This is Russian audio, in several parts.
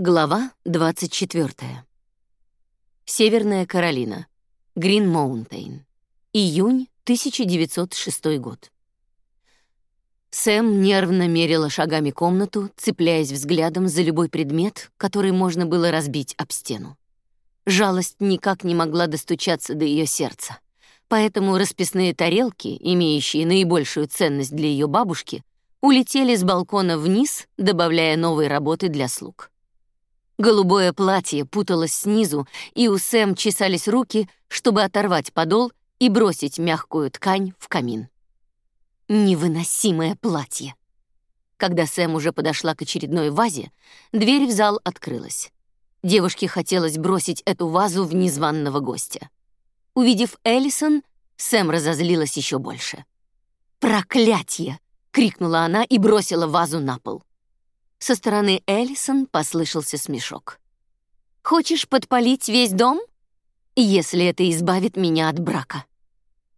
Глава 24. Северная Каролина. Грин Моунтейн. Июнь 1906 год. Сэм нервно мерила шагами комнату, цепляясь взглядом за любой предмет, который можно было разбить об стену. Жалость никак не могла достучаться до ее сердца, поэтому расписные тарелки, имеющие наибольшую ценность для ее бабушки, улетели с балкона вниз, добавляя новые работы для слуг. Голубое платье путалось снизу, и у Сэм чесались руки, чтобы оторвать подол и бросить мягкую ткань в камин. Невыносимое платье. Когда Сэм уже подошла к очередной вазе, дверь в зал открылась. Девушке хотелось бросить эту вазу в незваного гостя. Увидев Эллисон, Сэм разозлилась еще больше. «Проклятье!» — крикнула она и бросила вазу на пол. Со стороны Эллисон послышался смешок. «Хочешь подпалить весь дом? Если это избавит меня от брака».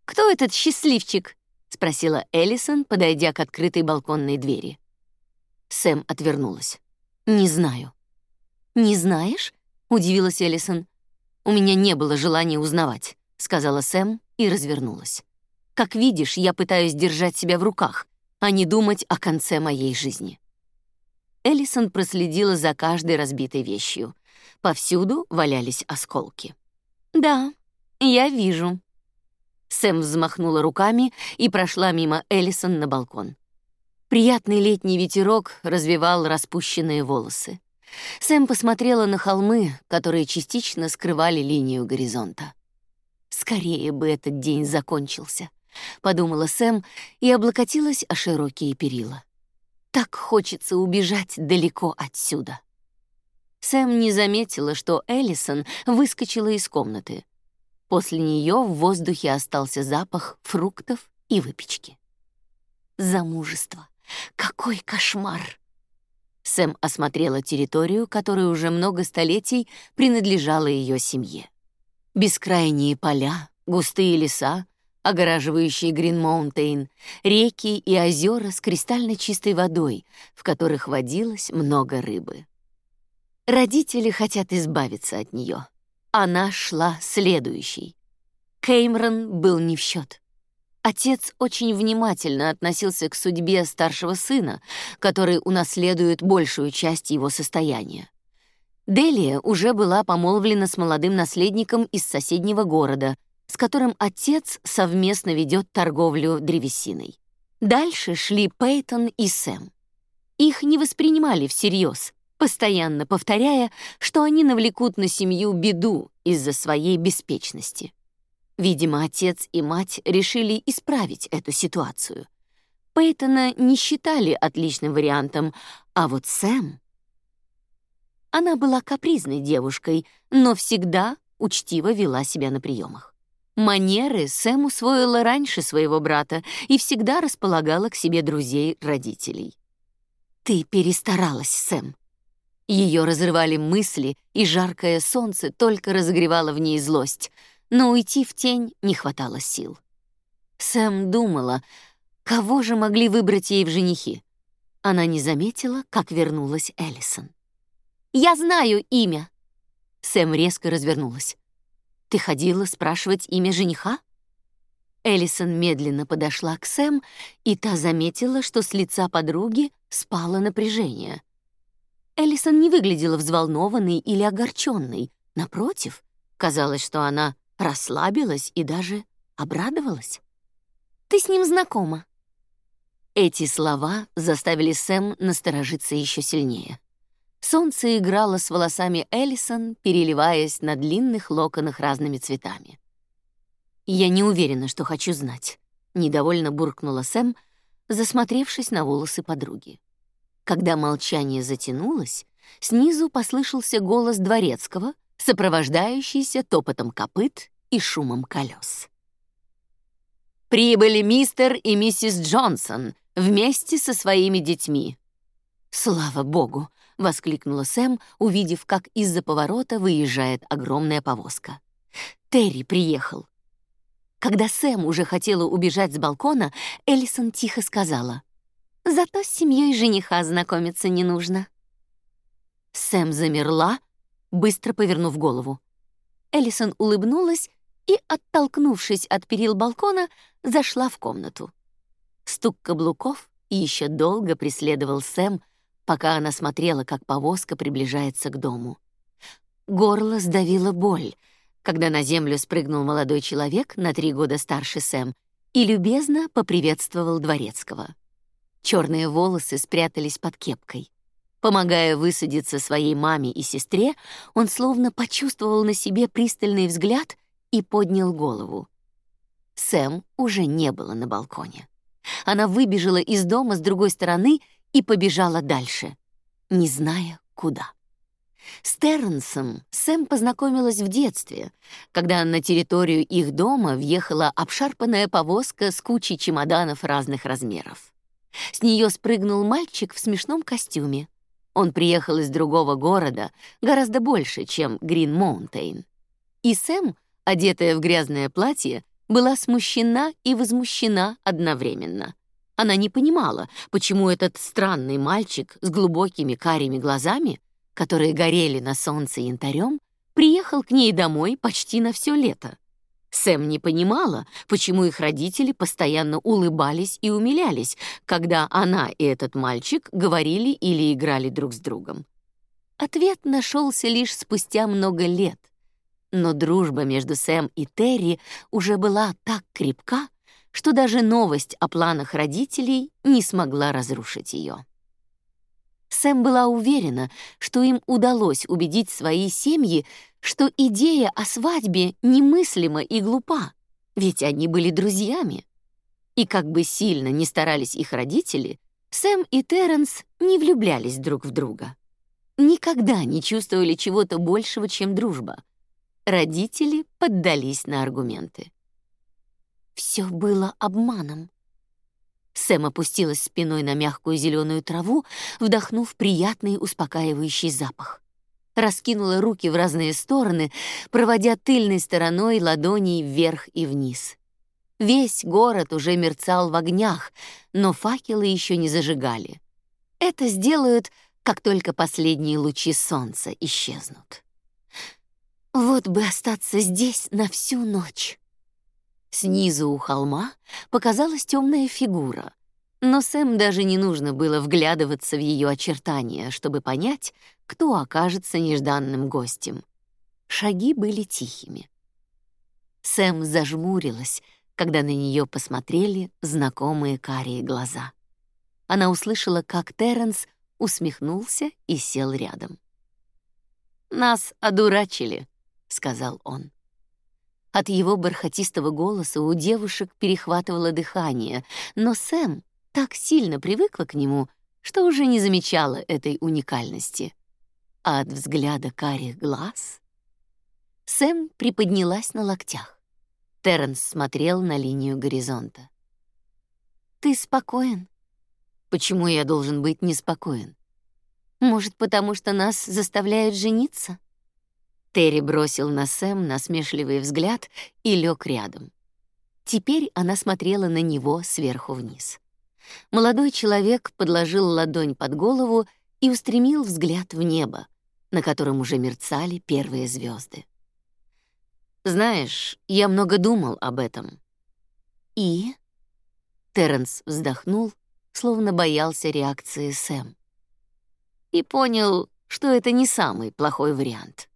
«Кто этот счастливчик?» — спросила Эллисон, подойдя к открытой балконной двери. Сэм отвернулась. «Не знаю». «Не знаешь?» — удивилась Эллисон. «У меня не было желания узнавать», — сказала Сэм и развернулась. «Как видишь, я пытаюсь держать себя в руках, а не думать о конце моей жизни». Эллисон проследила за каждой разбитой вещью. Повсюду валялись осколки. «Да, я вижу». Сэм взмахнула руками и прошла мимо Эллисон на балкон. Приятный летний ветерок развивал распущенные волосы. Сэм посмотрела на холмы, которые частично скрывали линию горизонта. «Скорее бы этот день закончился», — подумала Сэм и облокотилась о широкие перила. Так хочется убежать далеко отсюда. Сэм не заметила, что Эллисон выскочила из комнаты. После нее в воздухе остался запах фруктов и выпечки. Замужество. Какой кошмар! Сэм осмотрела территорию, которая уже много столетий принадлежала ее семье. Бескрайние поля, густые леса, огораживающие Грин-Маунтейн, реки и озера с кристально чистой водой, в которых водилось много рыбы. Родители хотят избавиться от нее. Она шла следующей. Кеймрон был не в счет. Отец очень внимательно относился к судьбе старшего сына, который унаследует большую часть его состояния. Делия уже была помолвлена с молодым наследником из соседнего города — с которым отец совместно ведет торговлю древесиной. Дальше шли Пейтон и Сэм. Их не воспринимали всерьез, постоянно повторяя, что они навлекут на семью беду из-за своей беспечности. Видимо, отец и мать решили исправить эту ситуацию. Пейтона не считали отличным вариантом, а вот Сэм... Она была капризной девушкой, но всегда учтиво вела себя на приемах. Манеры Сэм усвоила раньше своего брата и всегда располагала к себе друзей-родителей. «Ты перестаралась, Сэм». Ее разрывали мысли, и жаркое солнце только разогревало в ней злость, но уйти в тень не хватало сил. Сэм думала, кого же могли выбрать ей в женихи. Она не заметила, как вернулась Эллисон. «Я знаю имя!» Сэм резко развернулась. Ты ходила спрашивать имя жениха? Эллисон медленно подошла к Сэм, и та заметила, что с лица подруги спало напряжение. Эллисон не выглядела взволнованной или огорченной. Напротив, казалось, что она расслабилась и даже обрадовалась. «Ты с ним знакома». Эти слова заставили Сэм насторожиться еще сильнее. Солнце играло с волосами Эллисон, переливаясь на длинных локонах разными цветами. «Я не уверена, что хочу знать», — недовольно буркнула Сэм, засмотревшись на волосы подруги. Когда молчание затянулось, снизу послышался голос дворецкого, сопровождающийся топотом копыт и шумом колес. «Прибыли мистер и миссис Джонсон вместе со своими детьми». «Слава богу!» Воскликнула Сэм, увидев, как из-за поворота выезжает огромная повозка. Терри приехал. Когда Сэм уже хотела убежать с балкона, Эллисон тихо сказала: "Зато с семьей жениха знакомиться не нужно". Сэм замерла, быстро повернув голову. Эллисон улыбнулась и, оттолкнувшись от перил балкона, зашла в комнату. Стук каблуков еще долго преследовал Сэм, пока она смотрела, как повозка приближается к дому. Горло сдавило боль, когда на землю спрыгнул молодой человек на три года старше Сэм и любезно поприветствовал дворецкого. Черные волосы спрятались под кепкой. Помогая высадиться своей маме и сестре, он словно почувствовал на себе пристальный взгляд и поднял голову. Сэм уже не было на балконе. Она выбежала из дома с другой стороны и побежала дальше, не зная куда. С Терренсом Сэм познакомилась в детстве, когда на территорию их дома въехала обшарпанная повозка с кучей чемоданов разных размеров. С нее спрыгнул мальчик в смешном костюме. Он приехал из другого города, гораздо больше, чем Грин Моунтейн. И Сэм, одетая в грязное платье, была смущена и возмущена одновременно. Она не понимала, почему этот странный мальчик с глубокими карими глазами, которые горели на солнце янтарем, приехал к ней домой почти на все лето. Сэм не понимала, почему их родители постоянно улыбались и умилялись, когда она и этот мальчик говорили или играли друг с другом. Ответ нашелся лишь спустя много лет. Но дружба между Сэм и Терри уже была так крепка, что даже новость о планах родителей не смогла разрушить ее. Сэм была уверена, что им удалось убедить свои семьи, что идея о свадьбе немыслима и глупа, ведь они были друзьями. И как бы сильно ни старались их родители, Сэм и Терренс не влюблялись друг в друга. Никогда не чувствовали чего-то большего, чем дружба. Родители поддались на аргументы. Все было обманом. Сэм опустилась спиной на мягкую зеленую траву, вдохнув приятный успокаивающий запах. Раскинула руки в разные стороны, проводя тыльной стороной ладоней вверх и вниз. Весь город уже мерцал в огнях, но факелы еще не зажигали. Это сделают, как только последние лучи солнца исчезнут. Вот бы остаться здесь на всю ночь. Снизу у холма показалась темная фигура, но Сэм даже не нужно было вглядываться в ее очертания, чтобы понять, кто окажется нежданным гостем. Шаги были тихими. Сэм зажмурилась, когда на нее посмотрели знакомые карие глаза. Она услышала, как Терренс усмехнулся и сел рядом. «Нас одурачили», — сказал он. От его бархатистого голоса у девушек перехватывало дыхание, но Сэм так сильно привыкла к нему, что уже не замечала этой уникальности. А от взгляда карих глаз Сэм приподнялась на локтях. Терренс смотрел на линию горизонта. Ты спокоен? Почему я должен быть неспокоен? Может, потому что нас заставляют жениться? Терри бросил на Сэм насмешливый взгляд и лег рядом. Теперь она смотрела на него сверху вниз. Молодой человек подложил ладонь под голову и устремил взгляд в небо, на котором уже мерцали первые звезды. Знаешь, я много думал об этом. И Терренс вздохнул, словно боялся реакции Сэм. И понял, что это не самый плохой вариант.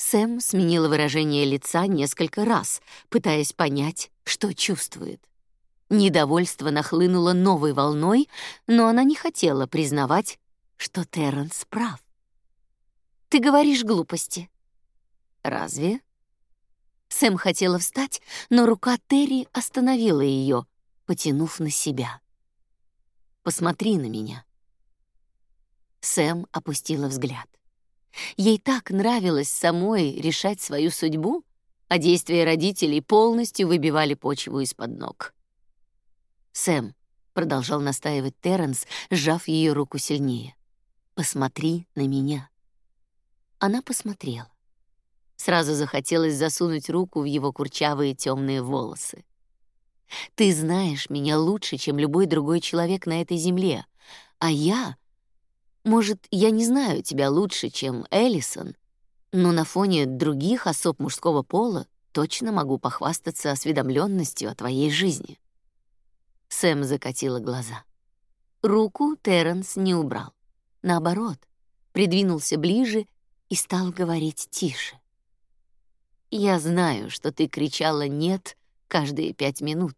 Сэм сменила выражение лица несколько раз, пытаясь понять, что чувствует. Недовольство нахлынуло новой волной, но она не хотела признавать, что Терренс прав. «Ты говоришь глупости». «Разве?» Сэм хотела встать, но рука Терри остановила ее, потянув на себя. «Посмотри на меня». Сэм опустила взгляд. Ей так нравилось самой решать свою судьбу, а действия родителей полностью выбивали почву из-под ног. «Сэм», — продолжал настаивать Терренс, сжав ее руку сильнее, — «посмотри на меня». Она посмотрела. Сразу захотелось засунуть руку в его курчавые темные волосы. «Ты знаешь меня лучше, чем любой другой человек на этой земле, а я Может, я не знаю тебя лучше, чем Эллисон, но на фоне других особ мужского пола точно могу похвастаться осведомленностью о твоей жизни». Сэм закатила глаза. Руку Терренс не убрал. Наоборот, придвинулся ближе и стал говорить тише. «Я знаю, что ты кричала «нет» каждые пять минут,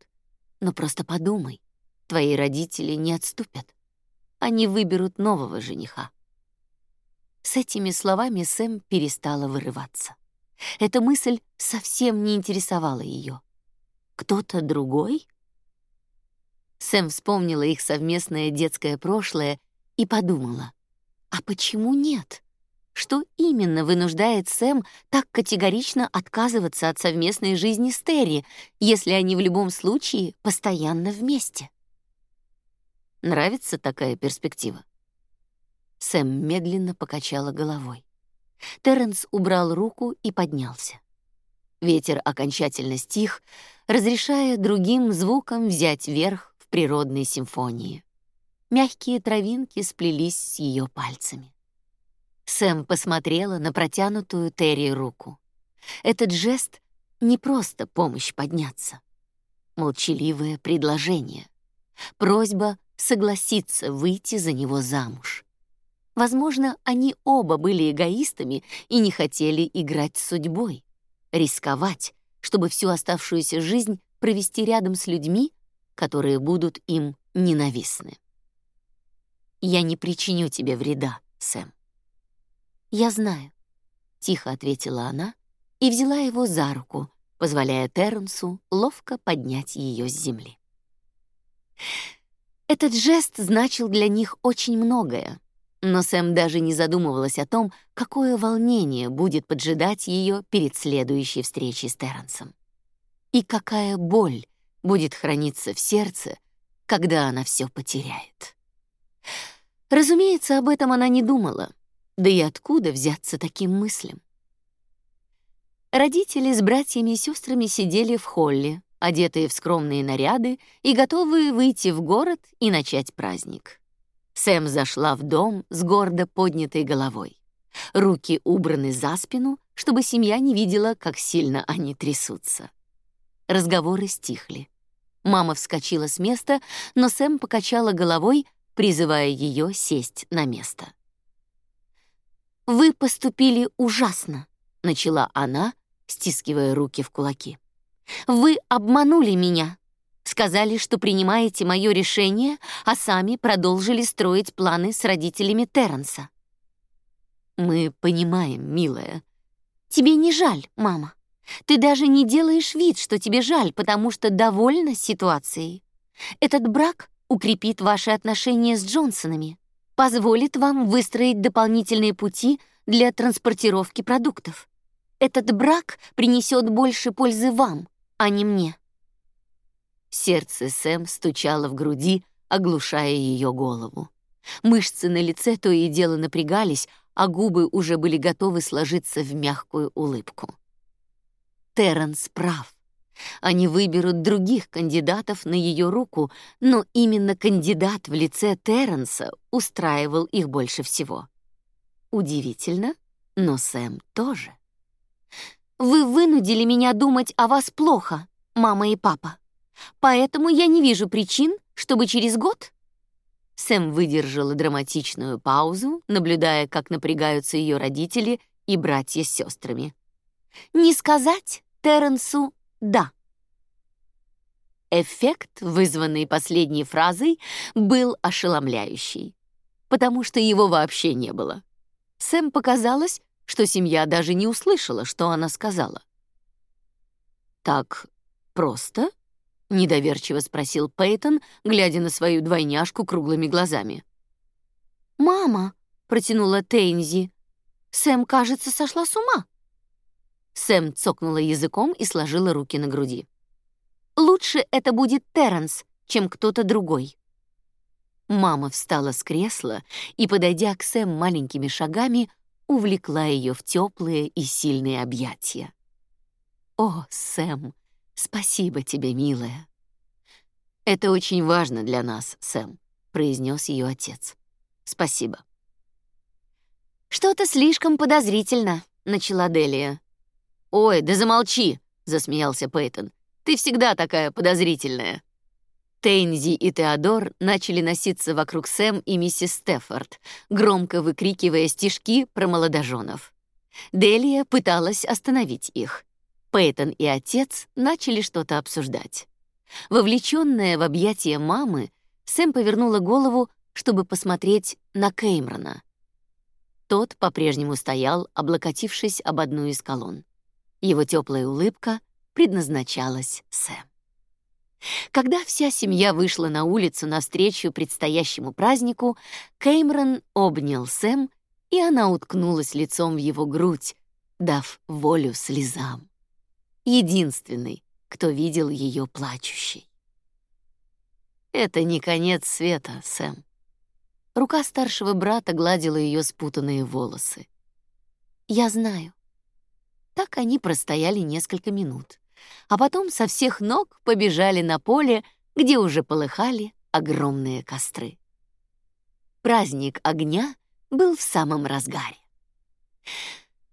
но просто подумай, твои родители не отступят. Они выберут нового жениха». С этими словами Сэм перестала вырываться. Эта мысль совсем не интересовала ее. Кто-то другой? Сэм вспомнила их совместное детское прошлое и подумала, а почему нет? Что именно вынуждает Сэм так категорично отказываться от совместной жизни с Терри, если они в любом случае постоянно вместе? Нравится такая перспектива? Сэм медленно покачала головой. Терренс убрал руку и поднялся. Ветер окончательно стих, разрешая другим звукам взять верх в природной симфонии. Мягкие травинки сплелись с ее пальцами. Сэм посмотрела на протянутую Терри руку. Этот жест — не просто помощь подняться. Молчаливое предложение. Просьба согласиться выйти за него замуж. Возможно, они оба были эгоистами и не хотели играть с судьбой, рисковать, чтобы всю оставшуюся жизнь провести рядом с людьми, которые будут им ненавистны. «Я не причиню тебе вреда, Сэм». «Я знаю», — тихо ответила она и взяла его за руку, позволяя Терренсу ловко поднять ее с земли. Этот жест значил для них очень многое, но Сэм даже не задумывалась о том, какое волнение будет поджидать ее перед следующей встречей с Терренсом. И какая боль будет храниться в сердце, когда она все потеряет. Разумеется, об этом она не думала. Да и откуда взяться таким мыслям? Родители с братьями и сестрами сидели в холле, одетые в скромные наряды и готовые выйти в город и начать праздник. Сэм зашла в дом с гордо поднятой головой. Руки убраны за спину, чтобы семья не видела, как сильно они трясутся. Разговоры стихли. Мама вскочила с места, но Сэм покачала головой, призывая ее сесть на место. «Вы поступили ужасно», — начала она, стискивая руки в кулаки. «Вы обманули меня. Сказали, что принимаете мое решение, а сами продолжили строить планы с родителями Терренса. Мы понимаем, милая. Тебе не жаль, мама. Ты даже не делаешь вид, что тебе жаль, потому что довольна ситуацией. Этот брак укрепит ваши отношения с Джонсонами, позволит вам выстроить дополнительные пути для транспортировки продуктов. Этот брак принесет больше пользы вам, а не мне. Сердце Сэм стучало в груди, оглушая ее голову. Мышцы на лице то и дело напрягались, а губы уже были готовы сложиться в мягкую улыбку. Терренс прав. Они выберут других кандидатов на ее руку, но именно кандидат в лице Терренса устраивал их больше всего. Удивительно, но Сэм тоже. «Вы вынудили меня думать о вас плохо, мама и папа», Поэтому я не вижу причин, чтобы через год...» Сэм выдержала драматичную паузу, наблюдая, как напрягаются ее родители и братья с сестрами. «Не сказать Терренсу «да». Эффект, вызванный последней фразой, был ошеломляющий, потому что его вообще не было. Сэм показалось, что семья даже не услышала, что она сказала. «Так просто?» недоверчиво спросил Пейтон, глядя на свою двойняшку круглыми глазами. «Мама», — протянула Тейнзи, — «Сэм, кажется, сошла с ума». Сэм цокнула языком и сложила руки на груди. «Лучше это будет Терренс, чем кто-то другой». Мама встала с кресла и, подойдя к Сэм маленькими шагами, увлекла ее в теплые и сильные объятия. «О, Сэм!» Спасибо тебе, милая. Это очень важно для нас, Сэм, произнес ее отец. Спасибо. «Что-то слишком подозрительно», — начала Делия. «Ой, да замолчи», — засмеялся Пейтон. «Ты всегда такая подозрительная». Тейнзи и Теодор начали носиться вокруг Сэм и миссис Стефорд, громко выкрикивая стишки про молодоженов. Делия пыталась остановить их. Пейтон и отец начали что-то обсуждать. Вовлеченная в объятия мамы, Сэм повернула голову, чтобы посмотреть на Кеймрона. Тот по-прежнему стоял, облокотившись об одну из колонн. Его теплая улыбка предназначалась Сэм. Когда вся семья вышла на улицу навстречу предстоящему празднику, Кеймрон обнял Сэм, и она уткнулась лицом в его грудь, дав волю слезам. Единственный, кто видел ее плачущей. Это не конец света, Сэм. Рука старшего брата гладила ее спутанные волосы. Я знаю. Так они простояли несколько минут, а потом со всех ног побежали на поле, где уже полыхали огромные костры. Праздник огня был в самом разгаре.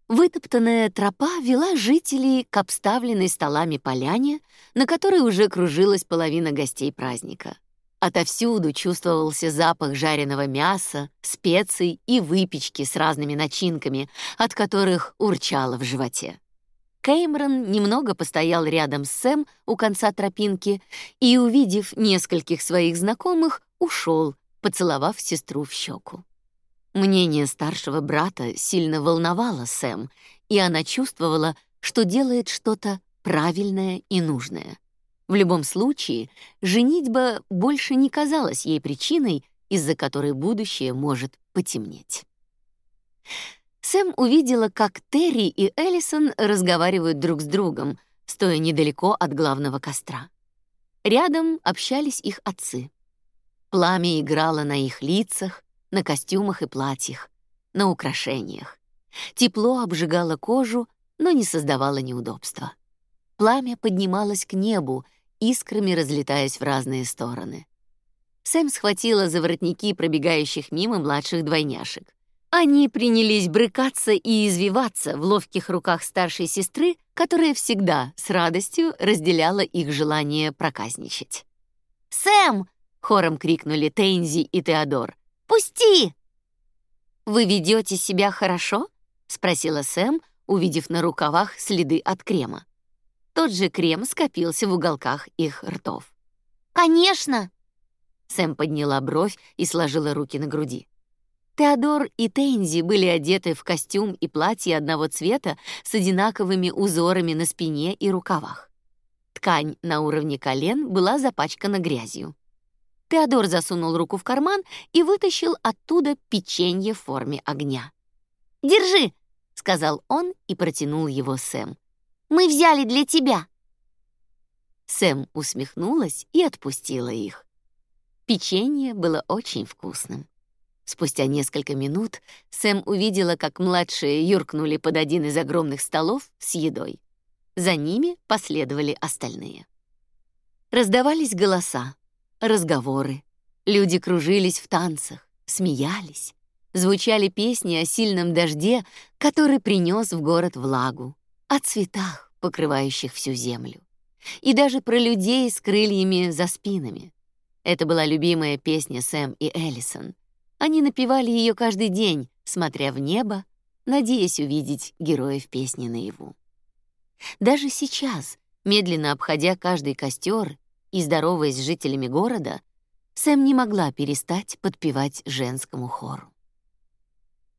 Вытоптанная тропа вела жителей к обставленной столами поляне, на которой уже кружилась половина гостей праздника. Отовсюду чувствовался запах жареного мяса, специй и выпечки с разными начинками, от которых урчало в животе. Кеймрон немного постоял рядом с Сэм у конца тропинки и, увидев нескольких своих знакомых, ушел, поцеловав сестру в щеку. Мнение старшего брата сильно волновало Сэм, и она чувствовала, что делает что-то правильное и нужное. В любом случае, женитьба больше не казалась ей причиной, из-за которой будущее может потемнеть. Сэм увидела, как Терри и Эллисон разговаривают друг с другом, стоя недалеко от главного костра. Рядом общались их отцы. Пламя играло на их лицах, на костюмах и платьях, на украшениях. Тепло обжигало кожу, но не создавало неудобства. Пламя поднималось к небу, искрами разлетаясь в разные стороны. Сэм схватила за воротники пробегающих мимо младших двойняшек. Они принялись брыкаться и извиваться в ловких руках старшей сестры, которая всегда с радостью разделяла их желание проказничать. «Сэм!» — хором крикнули Тейнзи и Теодор. «Пусти!» «Вы ведете себя хорошо?» — спросила Сэм, увидев на рукавах следы от крема. Тот же крем скопился в уголках их ртов. «Конечно!» Сэм подняла бровь и сложила руки на груди. Теодор и Тензи были одеты в костюм и платье одного цвета с одинаковыми узорами на спине и рукавах. Ткань на уровне колен была запачкана грязью. Теодор засунул руку в карман и вытащил оттуда печенье в форме огня. «Держи!» — сказал он и протянул его Сэм. Мы взяли для тебя!» Сэм усмехнулась и отпустила их. Печенье было очень вкусным. Спустя несколько минут Сэм увидела, как младшие юркнули под один из огромных столов с едой. За ними последовали остальные. Раздавались голоса, разговоры. Люди кружились в танцах, смеялись. Звучали песни о сильном дожде, который принес в город влагу о цветах, покрывающих всю землю, и даже про людей с крыльями за спинами. Это была любимая песня Сэм и Эллисон. Они напевали ее каждый день, смотря в небо, надеясь увидеть героев песни наяву. Даже сейчас, медленно обходя каждый костер и здороваясь с жителями города, Сэм не могла перестать подпевать женскому хору.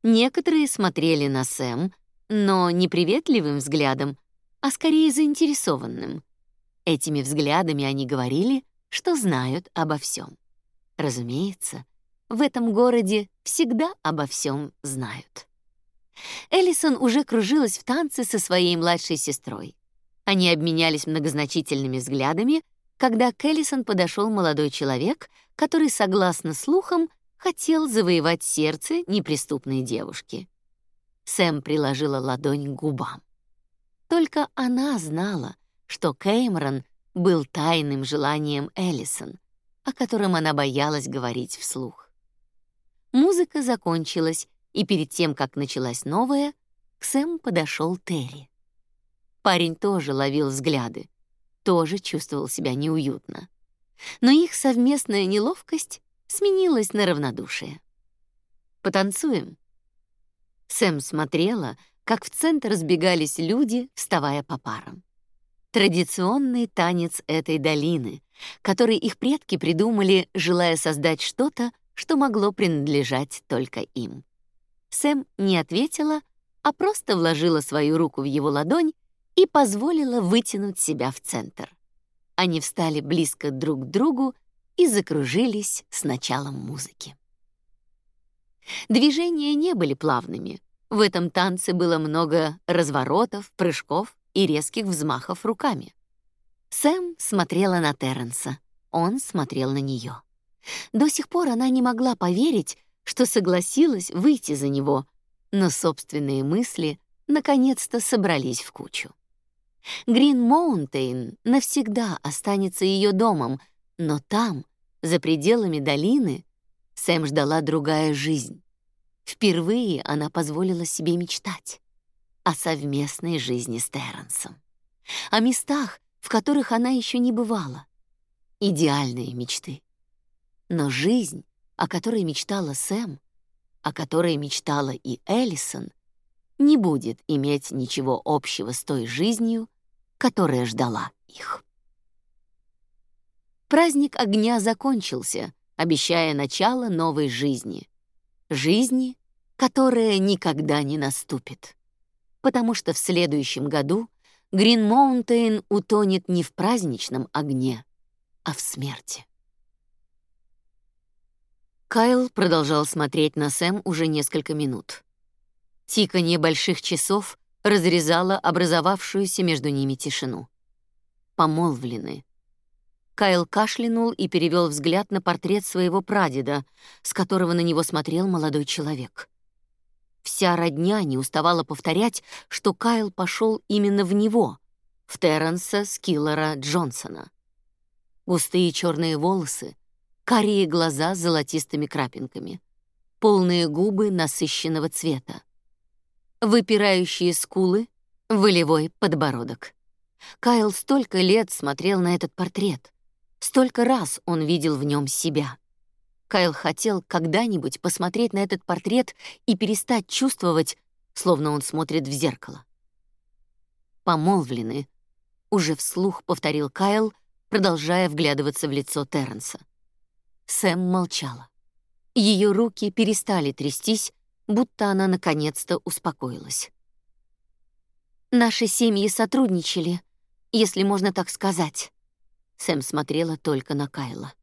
Некоторые смотрели на Сэм, но не приветливым взглядом, а скорее заинтересованным. Этими взглядами они говорили, что знают обо всем. Разумеется, в этом городе всегда обо всем знают. Эллисон уже кружилась в танце со своей младшей сестрой. Они обменялись многозначительными взглядами, когда к Эллисон подошел молодой человек, который, согласно слухам, хотел завоевать сердце неприступной девушки. Сэм приложила ладонь к губам. Только она знала, что Кеймрон был тайным желанием Эллисон, о котором она боялась говорить вслух. Музыка закончилась, и перед тем, как началась новая, к Сэм подошел Терри. Парень тоже ловил взгляды, тоже чувствовал себя неуютно. Но их совместная неловкость сменилась на равнодушие. «Потанцуем?» Сэм смотрела, как в центр сбегались люди, вставая по парам. Традиционный танец этой долины, который их предки придумали, желая создать что-то, что могло принадлежать только им. Сэм не ответила, а просто вложила свою руку в его ладонь и позволила вытянуть себя в центр. Они встали близко друг к другу и закружились с началом музыки. Движения не были плавными. В этом танце было много разворотов, прыжков и резких взмахов руками. Сэм смотрела на Терренса, он смотрел на нее. До сих пор она не могла поверить, что согласилась выйти за него, но собственные мысли наконец-то собрались в кучу. Грин Моунтейн навсегда останется ее домом, но там, за пределами долины, Сэм ждала другая жизнь. Впервые она позволила себе мечтать о совместной жизни с Терренсом, о местах, в которых она еще не бывала. Идеальные мечты. Но жизнь, о которой мечтала Сэм, о которой мечтала и Эллисон, не будет иметь ничего общего с той жизнью, которая ждала их. Праздник огня закончился, обещая начало новой жизни. Жизни, которая никогда не наступит. Потому что в следующем году Грин Моунтейн утонет не в праздничном огне, а в смерти. Кайл продолжал смотреть на Сэм уже несколько минут. Тиканье больших часов разрезало образовавшуюся между ними тишину. Помолвлены. Кайл кашлянул и перевел взгляд на портрет своего прадеда, с которого на него смотрел молодой человек. Вся родня не уставала повторять, что Кайл пошел именно в него, в Терренса Скиллера Джонсона. Густые черные волосы, карие глаза с золотистыми крапинками, полные губы насыщенного цвета, выпирающие скулы, волевой подбородок. Кайл столько лет смотрел на этот портрет, столько раз он видел в нем себя. Кайл хотел когда-нибудь посмотреть на этот портрет и перестать чувствовать, словно он смотрит в зеркало. «Помолвлены», — уже вслух повторил Кайл, продолжая вглядываться в лицо Терренса. Сэм молчала. Ее руки перестали трястись, будто она наконец-то успокоилась. «Наши семьи сотрудничали, если можно так сказать». Сэм смотрела только на Кайла.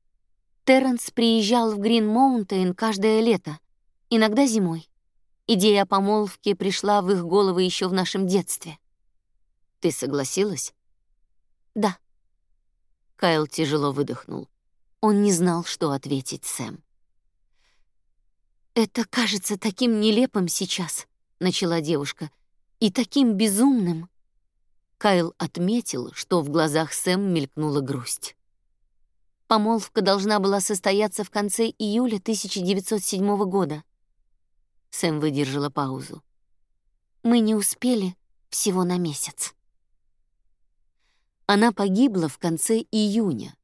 Терренс приезжал в Грин-Моунтейн каждое лето, иногда зимой. Идея о помолвке пришла в их головы еще в нашем детстве. Ты согласилась? Да. Кайл тяжело выдохнул. Он не знал, что ответить Сэм. «Это кажется таким нелепым сейчас», — начала девушка, «и таким безумным». Кайл отметил, что в глазах Сэм мелькнула грусть. Помолвка должна была состояться в конце июля 1907 года. Сэм выдержала паузу. Мы не успели всего на месяц. Она погибла в конце июня.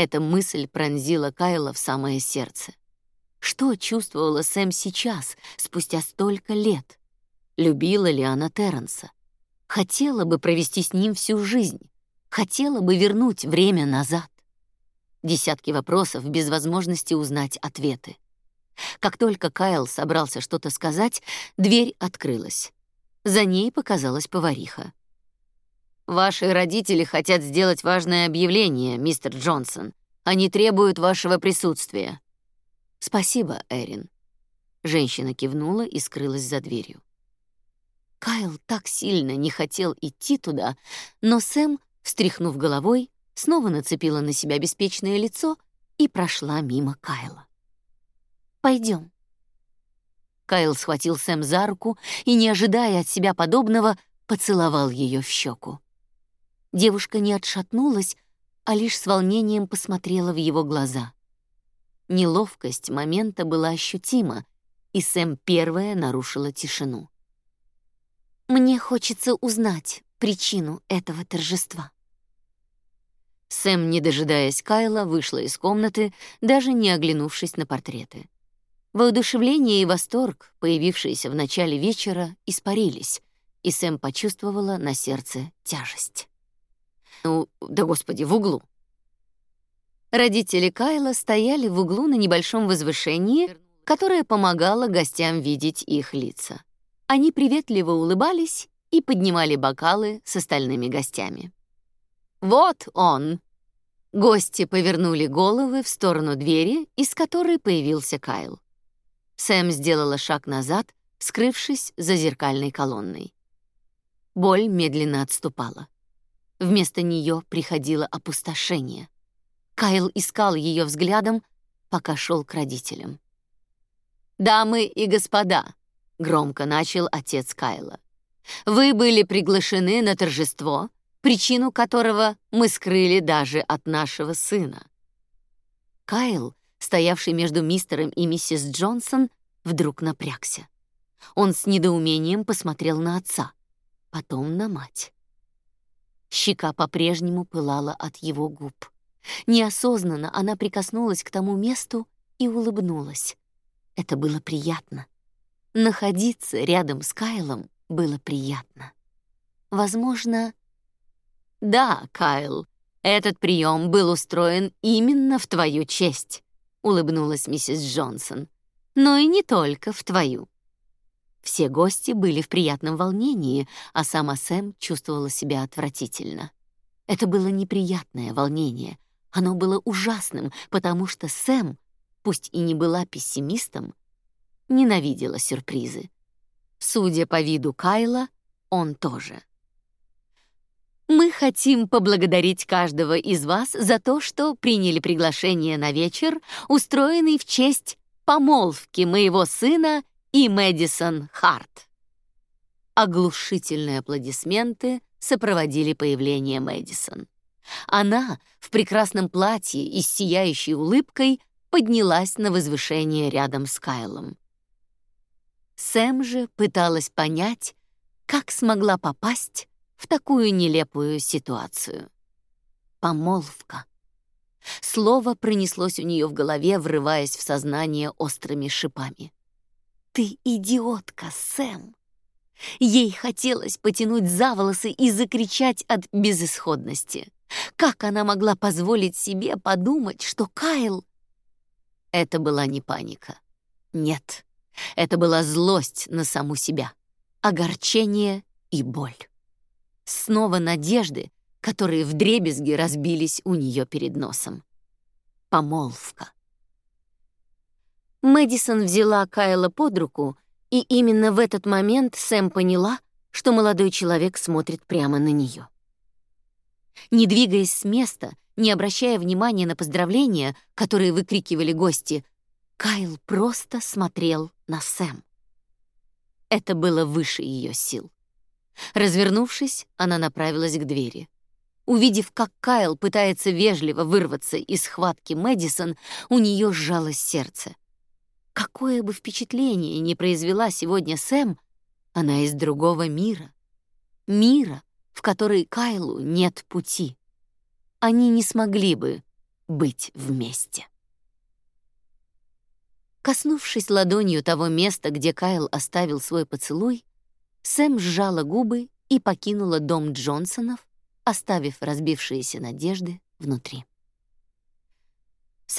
Эта мысль пронзила Кайла в самое сердце. Что чувствовала Сэм сейчас, спустя столько лет? Любила ли она Терренса? Хотела бы провести с ним всю жизнь? Хотела бы вернуть время назад? Десятки вопросов без возможности узнать ответы. Как только Кайл собрался что-то сказать, дверь открылась. За ней показалась повариха. «Ваши родители хотят сделать важное объявление, мистер Джонсон. Они требуют вашего присутствия». «Спасибо, Эрин». Женщина кивнула и скрылась за дверью. Кайл так сильно не хотел идти туда, но Сэм, встряхнув головой, снова нацепила на себя беспечное лицо и прошла мимо Кайла. Пойдем. Кайл схватил Сэм за руку и, не ожидая от себя подобного, поцеловал ее в щеку. Девушка не отшатнулась, а лишь с волнением посмотрела в его глаза. Неловкость момента была ощутима, и Сэм первая нарушила тишину. «Мне хочется узнать причину этого торжества». Сэм, не дожидаясь Кайла, вышла из комнаты, даже не оглянувшись на портреты. Воодушевление и восторг, появившиеся в начале вечера, испарились, и Сэм почувствовала на сердце тяжесть. Ну, да господи, в углу. Родители Кайла стояли в углу на небольшом возвышении, которое помогало гостям видеть их лица. Они приветливо улыбались и поднимали бокалы с остальными гостями. «Вот он!» Гости повернули головы в сторону двери, из которой появился Кайл. Сэм сделала шаг назад, скрывшись за зеркальной колонной. Боль медленно отступала. Вместо нее приходило опустошение. Кайл искал ее взглядом, пока шел к родителям. «Дамы и господа», — громко начал отец Кайла, «вы были приглашены на торжество, причину которого мы скрыли даже от нашего сына». Кайл, стоявший между мистером и миссис Джонсон, вдруг напрягся. Он с недоумением посмотрел на отца, потом на мать. Щека по-прежнему пылала от его губ. Неосознанно она прикоснулась к тому месту и улыбнулась. Это было приятно. Находиться рядом с Кайлом было приятно. Возможно, да, Кайл, этот прием был устроен именно в твою честь, улыбнулась миссис Джонсон. Но и не только в твою. Все гости были в приятном волнении, а сама Сэм чувствовала себя отвратительно. Это было неприятное волнение. Оно было ужасным, потому что Сэм, пусть и не была пессимистом, ненавидела сюрпризы. Судя по виду Кайла, он тоже. Мы хотим поблагодарить каждого из вас за то, что приняли приглашение на вечер, устроенный в честь помолвки моего сына и Мэдисон Харт. Оглушительные аплодисменты сопроводили появление Мэдисон. Она в прекрасном платье и с сияющей улыбкой поднялась на возвышение рядом с Кайлом. Сэм же пыталась понять, как смогла попасть в такую нелепую ситуацию. Помолвка. Слово пронеслось у нее в голове, врываясь в сознание острыми шипами. «Ты идиотка, Сэм!» Ей хотелось потянуть за волосы и закричать от безысходности. Как она могла позволить себе подумать, что Кайл... Это была не паника. Нет, это была злость на саму себя, огорчение и боль. Снова надежды, которые вдребезги разбились у нее перед носом. Помолвка. Мэдисон взяла Кайла под руку, и именно в этот момент Сэм поняла, что молодой человек смотрит прямо на нее. Не двигаясь с места, не обращая внимания на поздравления, которые выкрикивали гости, Кайл просто смотрел на Сэм. Это было выше ее сил. Развернувшись, она направилась к двери. Увидев, как Кайл пытается вежливо вырваться из схватки Мэдисон, у нее сжалось сердце. Какое бы впечатление ни произвела сегодня Сэм, она из другого мира. Мира, в который Кайлу нет пути. Они не смогли бы быть вместе. Коснувшись ладонью того места, где Кайл оставил свой поцелуй, Сэм сжала губы и покинула дом Джонсонов, оставив разбившиеся надежды внутри.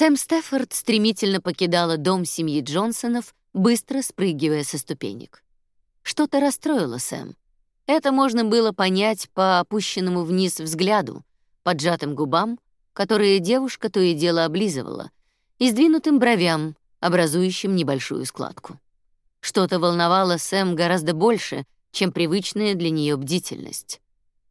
Сэм Стефорд стремительно покидала дом семьи Джонсонов, быстро спрыгивая со ступенек. Что-то расстроило Сэм. Это можно было понять по опущенному вниз взгляду, поджатым губам, которые девушка то и дело облизывала, и сдвинутым бровям, образующим небольшую складку. Что-то волновало Сэм гораздо больше, чем привычная для нее бдительность.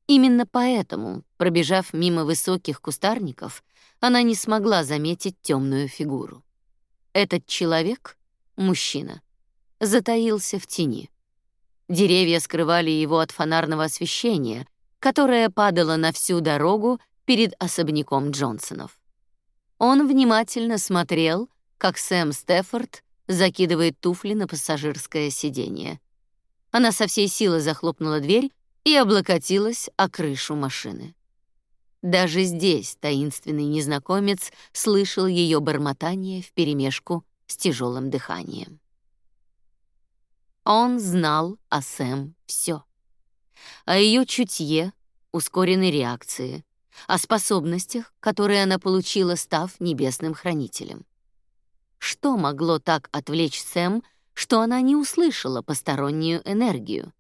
Именно поэтому, пробежав мимо высоких кустарников, она не смогла заметить темную фигуру. Этот человек, мужчина, затаился в тени. Деревья скрывали его от фонарного освещения, которое падало на всю дорогу перед особняком Джонсонов. Он внимательно смотрел, как Сэм Стефорд закидывает туфли на пассажирское сиденье. Она со всей силы захлопнула дверь и облокотилась о крышу машины. Даже здесь таинственный незнакомец слышал ее бормотание вперемешку с тяжелым дыханием. Он знал о Сэм все. О ее чутье, ускоренной реакции, о способностях, которые она получила, став небесным хранителем. Что могло так отвлечь Сэм, что она не услышала постороннюю энергию?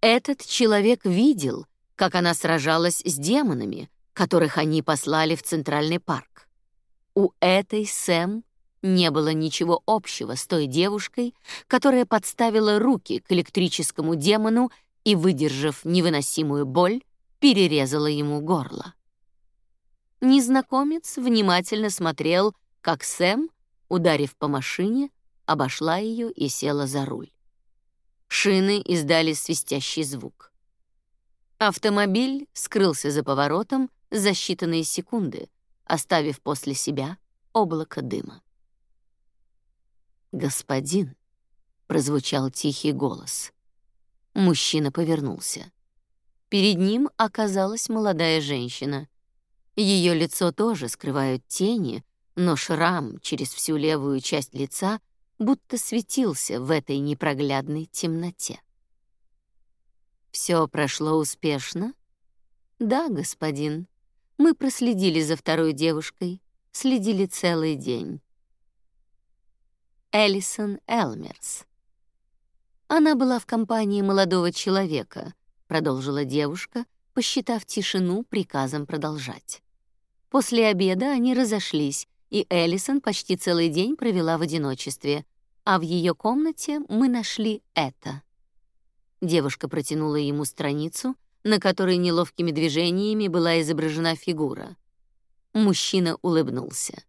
Этот человек видел, как она сражалась с демонами, которых они послали в Центральный парк. У этой Сэм не было ничего общего с той девушкой, которая подставила руки к электрическому демону и, выдержав невыносимую боль, перерезала ему горло. Незнакомец внимательно смотрел, как Сэм, ударив по машине, обошла ее и села за руль. Шины издали свистящий звук. Автомобиль скрылся за поворотом за считанные секунды, оставив после себя облако дыма. «Господин», — прозвучал тихий голос. Мужчина повернулся. Перед ним оказалась молодая женщина. Ее лицо тоже скрывают тени, но шрам через всю левую часть лица будто светился в этой непроглядной темноте. Все прошло успешно? Да, господин. Мы проследили за второй девушкой, следили целый день. Элисон Элмерс. Она была в компании молодого человека, продолжила девушка, посчитав тишину приказом продолжать. После обеда они разошлись, и Элисон почти целый день провела в одиночестве, а в ее комнате мы нашли это. Девушка протянула ему страницу, на которой неловкими движениями была изображена фигура. Мужчина улыбнулся.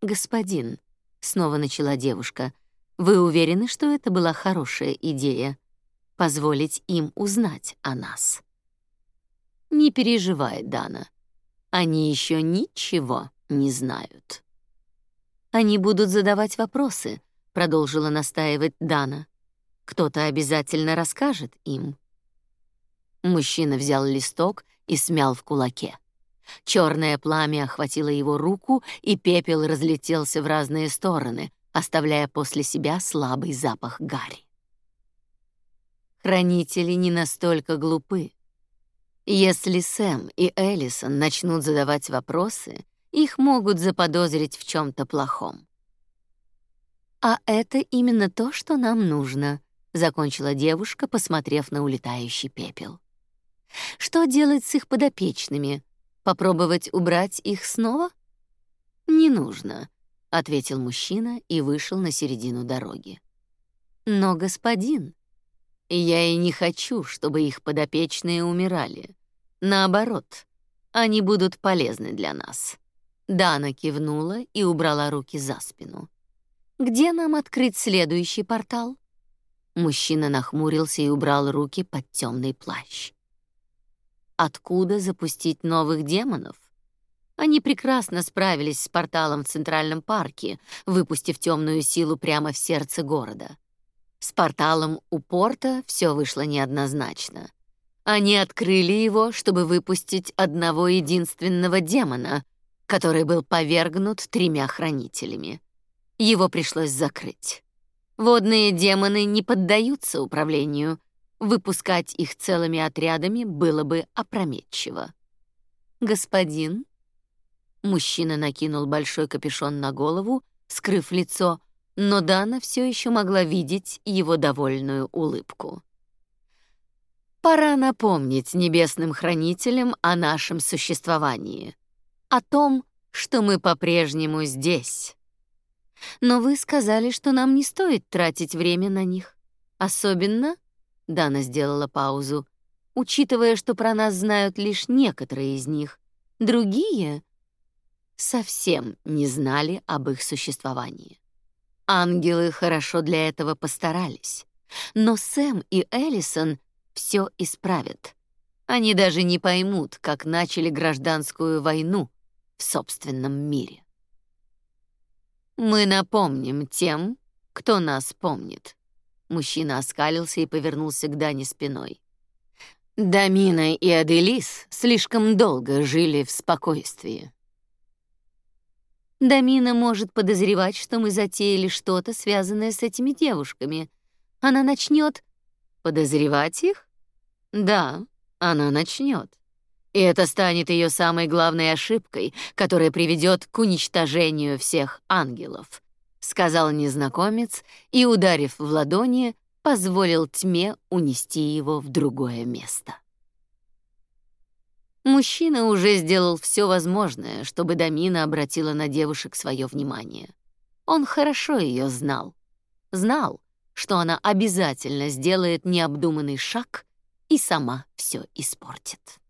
«Господин», — снова начала девушка, — «вы уверены, что это была хорошая идея? Позволить им узнать о нас?» «Не переживай, Дана. Они еще ничего не знают». «Они будут задавать вопросы», — продолжила настаивать Дана. «Кто-то обязательно расскажет им». Мужчина взял листок и смял в кулаке. Черное пламя охватило его руку, и пепел разлетелся в разные стороны, оставляя после себя слабый запах гари. Хранители не настолько глупы. Если Сэм и Эллисон начнут задавать вопросы, их могут заподозрить в чем то плохом. А это именно то, что нам нужно, закончила девушка, посмотрев на улетающий пепел. Что делать с их подопечными? Попробовать убрать их снова? Не нужно, ответил мужчина и вышел на середину дороги. Но господин, я и не хочу, чтобы их подопечные умирали. Наоборот, они будут полезны для нас. Дана кивнула и убрала руки за спину. Где нам открыть следующий портал? Мужчина нахмурился и убрал руки под темный плащ. Откуда запустить новых демонов? Они прекрасно справились с порталом в Центральном парке, выпустив темную силу прямо в сердце города. С порталом у порта все вышло неоднозначно. Они открыли его, чтобы выпустить одного единственного демона, который был повергнут тремя хранителями. Его пришлось закрыть. Водные демоны не поддаются управлению — Выпускать их целыми отрядами было бы опрометчиво. Господин Мужчина накинул большой капюшон на голову, скрыв лицо, но Дана все еще могла видеть его довольную улыбку. Пора напомнить небесным хранителям о нашем существовании, о том, что мы по-прежнему здесь. Но вы сказали, что нам не стоит тратить время на них, особенно Дана сделала паузу. Учитывая, что про нас знают лишь некоторые из них, другие совсем не знали об их существовании. Ангелы хорошо для этого постарались. Но Сэм и Эллисон все исправят. Они даже не поймут, как начали гражданскую войну в собственном мире. Мы напомним тем, кто нас помнит. Мужчина оскалился и повернулся к Дане спиной. Дамина и Аделис слишком долго жили в спокойствии. Дамина может подозревать, что мы затеяли что-то, связанное с этими девушками. Она начнет подозревать их? Да, она начнет. И это станет ее самой главной ошибкой, которая приведет к уничтожению всех ангелов, сказал незнакомец и, ударив в ладони, позволил тьме унести его в другое место. Мужчина уже сделал все возможное, чтобы Дамина обратила на девушек свое внимание. Он хорошо ее знал. Знал, что она обязательно сделает необдуманный шаг и сама все испортит.